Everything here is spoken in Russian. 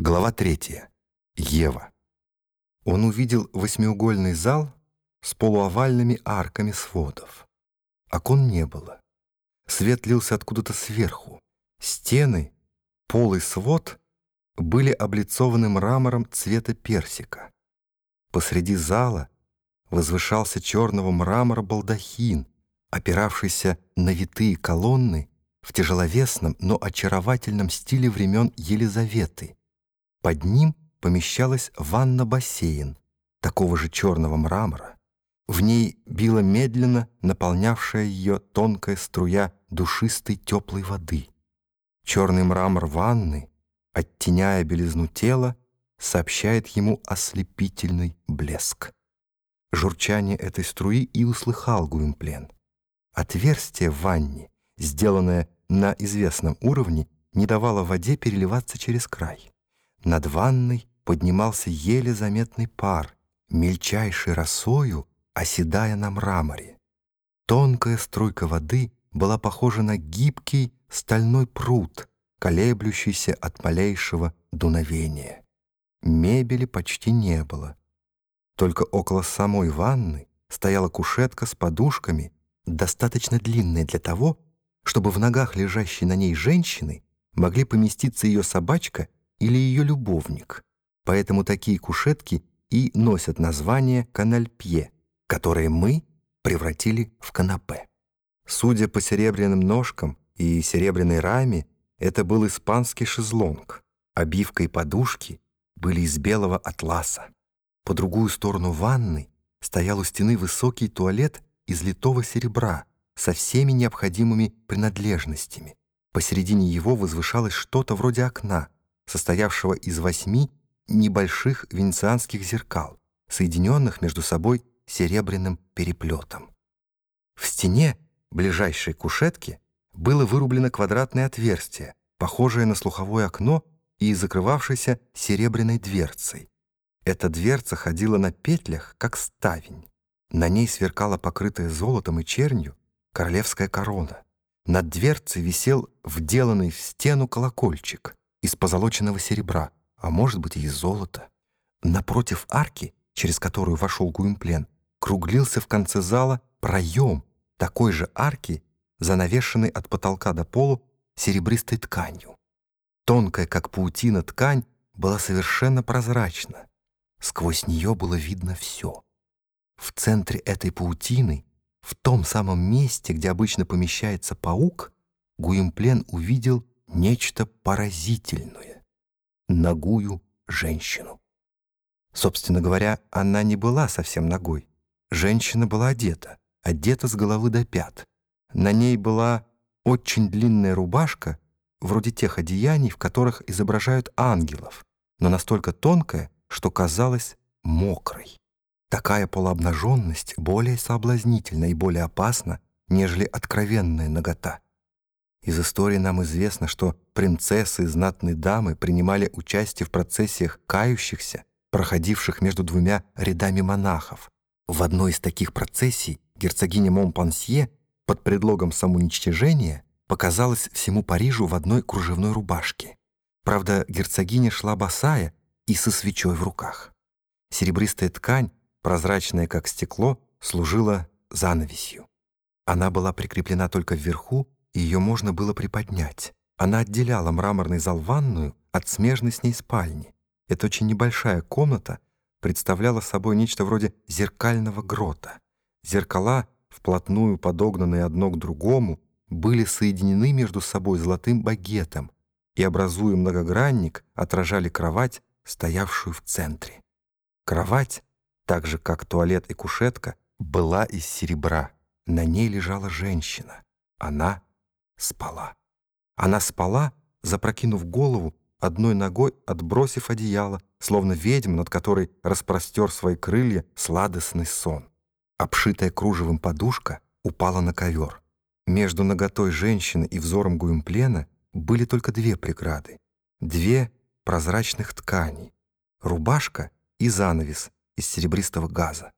Глава третья. Ева. Он увидел восьмиугольный зал с полуовальными арками сводов. Окон не было. Свет лился откуда-то сверху. Стены, пол и свод были облицованы мрамором цвета персика. Посреди зала возвышался черного мрамора балдахин, опиравшийся на витые колонны в тяжеловесном, но очаровательном стиле времен Елизаветы — под ним помещалась ванна-бассейн такого же черного мрамора. В ней била медленно наполнявшая ее тонкая струя душистой теплой воды. Черный мрамор ванны, оттеняя белизну тела, сообщает ему ослепительный блеск. Журчание этой струи и услыхал Гуимплен. Отверстие в ванне, сделанное на известном уровне, не давало воде переливаться через край. Над ванной поднимался еле заметный пар, мельчайшей росою оседая на мраморе. Тонкая струйка воды была похожа на гибкий стальной пруд, колеблющийся от малейшего дуновения. Мебели почти не было. Только около самой ванны стояла кушетка с подушками, достаточно длинная для того, чтобы в ногах лежащей на ней женщины могли поместиться ее собачка или ее любовник, поэтому такие кушетки и носят название канальпье, которое мы превратили в канапе. Судя по серебряным ножкам и серебряной раме, это был испанский шезлонг. Обивка и подушки были из белого атласа. По другую сторону ванны стоял у стены высокий туалет из литого серебра со всеми необходимыми принадлежностями. Посередине его возвышалось что-то вроде окна — состоявшего из восьми небольших венецианских зеркал, соединенных между собой серебряным переплетом. В стене ближайшей кушетки было вырублено квадратное отверстие, похожее на слуховое окно и закрывавшееся серебряной дверцей. Эта дверца ходила на петлях, как ставень. На ней сверкала покрытая золотом и чернью королевская корона. Над дверцей висел вделанный в стену колокольчик из позолоченного серебра, а может быть и из золота. Напротив арки, через которую вошел Гуимплен, круглился в конце зала проем такой же арки, занавешенный от потолка до полу серебристой тканью. Тонкая, как паутина, ткань была совершенно прозрачна. Сквозь нее было видно все. В центре этой паутины, в том самом месте, где обычно помещается паук, Гуимплен увидел нечто поразительное — ногую женщину. Собственно говоря, она не была совсем ногой. Женщина была одета, одета с головы до пят. На ней была очень длинная рубашка, вроде тех одеяний, в которых изображают ангелов, но настолько тонкая, что казалась мокрой. Такая полуобнаженность более соблазнительна и более опасна, нежели откровенная нагота. Из истории нам известно, что принцессы и знатные дамы принимали участие в процессиях кающихся, проходивших между двумя рядами монахов. В одной из таких процессий герцогиня Монпансье под предлогом самоуничтожения показалась всему Парижу в одной кружевной рубашке. Правда, герцогиня шла босая и со свечой в руках. Серебристая ткань, прозрачная как стекло, служила занавесью. Она была прикреплена только вверху ее можно было приподнять. Она отделяла мраморный зал ванную от смежной с ней спальни. Эта очень небольшая комната представляла собой нечто вроде зеркального грота. Зеркала, вплотную подогнанные одно к другому, были соединены между собой золотым багетом и, образуя многогранник, отражали кровать, стоявшую в центре. Кровать, так же как туалет и кушетка, была из серебра. На ней лежала женщина. Она спала. Она спала, запрокинув голову, одной ногой отбросив одеяло, словно ведьма, над которой распростер свои крылья сладостный сон. Обшитая кружевом подушка упала на ковер. Между ноготой женщины и взором Гуимплена были только две преграды. Две прозрачных тканей. Рубашка и занавес из серебристого газа.